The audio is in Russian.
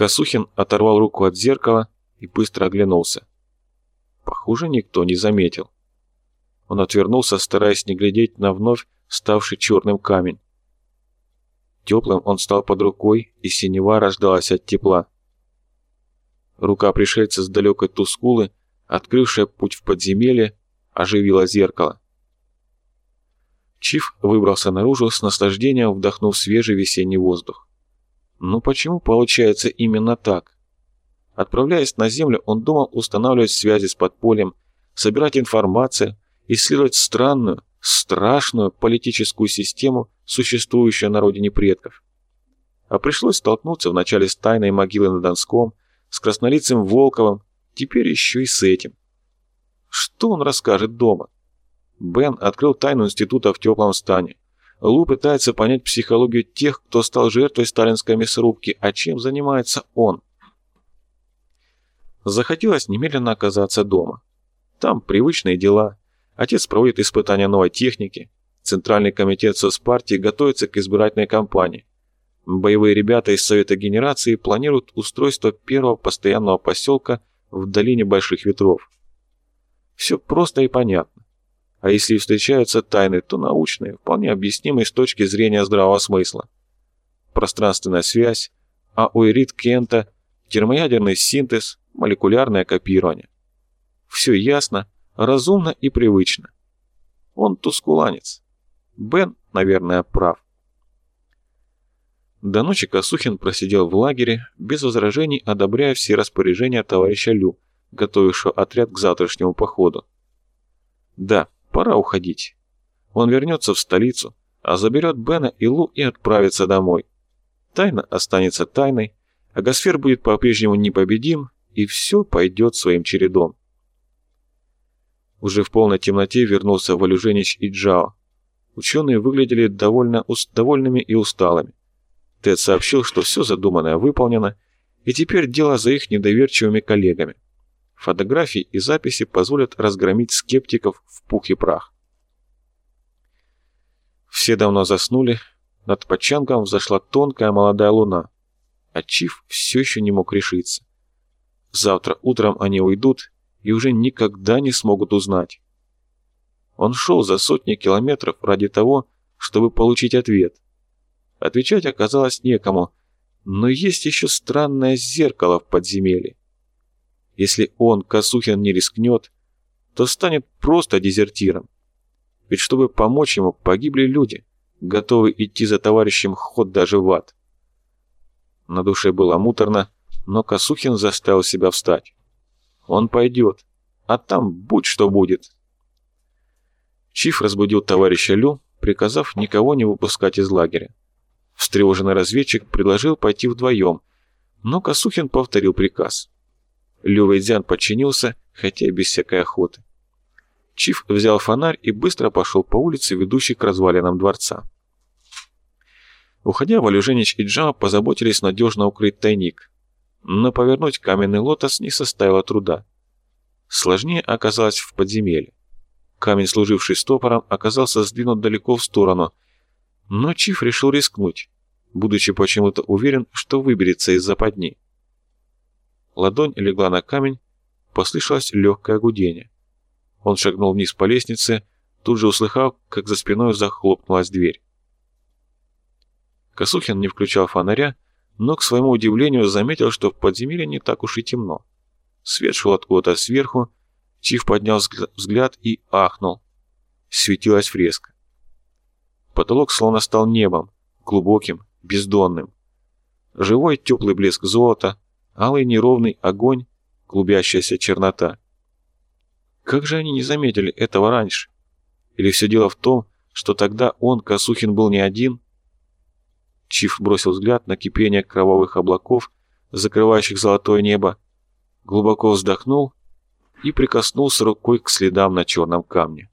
Косухин оторвал руку от зеркала и быстро оглянулся. Похоже, никто не заметил. Он отвернулся, стараясь не глядеть на вновь ставший черным камень. Теплым он стал под рукой, и синева рождалась от тепла. Рука пришельца с далекой Тускулы, открывшая путь в подземелье, оживила зеркало. Чиф выбрался наружу с наслаждением, вдохнув свежий весенний воздух. Но почему получается именно так? Отправляясь на Землю, он думал устанавливать связи с подпольем, собирать информацию, исследовать странную, страшную политическую систему, существующую на родине предков. А пришлось столкнуться вначале с тайной могилой на Донском, с краснолицым Волковым, теперь еще и с этим. Что он расскажет дома? Бен открыл тайну института в теплом стане. Лу пытается понять психологию тех, кто стал жертвой сталинской мясорубки, а чем занимается он. Захотелось немедленно оказаться дома. Там привычные дела. Отец проводит испытания новой техники. Центральный комитет соцпартии готовится к избирательной кампании. Боевые ребята из Совета Генерации планируют устройство первого постоянного поселка в долине Больших Ветров. Все просто и понятно. А если встречаются тайны, то научные, вполне объяснимые с точки зрения здравого смысла. Пространственная связь, аоэрит Кента, термоядерный синтез, молекулярное копирование. Все ясно, разумно и привычно. Он тускуланец. Бен, наверное, прав. До ночи Косухин просидел в лагере, без возражений одобряя все распоряжения товарища Лю, готовившего отряд к завтрашнему походу. Да, Пора уходить. Он вернется в столицу, а заберет Бена и Лу и отправится домой. Тайна останется тайной, а Гасфер будет по-прежнему непобедим, и все пойдет своим чередом. Уже в полной темноте вернулся Валюженич и Джао. Ученые выглядели довольно уст довольными и усталыми. Тед сообщил, что все задуманное выполнено, и теперь дело за их недоверчивыми коллегами. Фотографии и записи позволят разгромить скептиков в пух и прах. Все давно заснули, над Почангом взошла тонкая молодая луна, а Чиф все еще не мог решиться. Завтра утром они уйдут и уже никогда не смогут узнать. Он шел за сотни километров ради того, чтобы получить ответ. Отвечать оказалось некому, но есть еще странное зеркало в подземелье. Если он, Косухин, не рискнет, то станет просто дезертиром. Ведь чтобы помочь ему, погибли люди, готовые идти за товарищем ход даже в ад. На душе было муторно, но Косухин заставил себя встать. Он пойдет, а там будь что будет. Чиф разбудил товарища Лю, приказав никого не выпускать из лагеря. Встревоженный разведчик предложил пойти вдвоем, но Косухин повторил приказ. Лю Вэйдзян подчинился, хотя и без всякой охоты. Чиф взял фонарь и быстро пошел по улице, ведущей к развалинам дворца. Уходя, Валюженич и Джао позаботились надежно укрыть тайник, но повернуть каменный лотос не составило труда. Сложнее оказалось в подземелье. Камень, служивший стопором, оказался сдвинут далеко в сторону, но Чиф решил рискнуть, будучи почему-то уверен, что выберется из западни. Ладонь легла на камень, послышалось легкое гудение. Он шагнул вниз по лестнице, тут же услыхав, как за спиной захлопнулась дверь. Косухин не включал фонаря, но, к своему удивлению, заметил, что в подземелье не так уж и темно. Свет шел откуда-то сверху, Чиф поднял взгляд и ахнул. Светилась фреска. Потолок словно стал небом, глубоким, бездонным. Живой теплый блеск золота, алый неровный огонь, клубящаяся чернота. Как же они не заметили этого раньше? Или все дело в том, что тогда он, Косухин, был не один? Чиф бросил взгляд на кипение кровавых облаков, закрывающих золотое небо, глубоко вздохнул и прикоснулся рукой к следам на черном камне.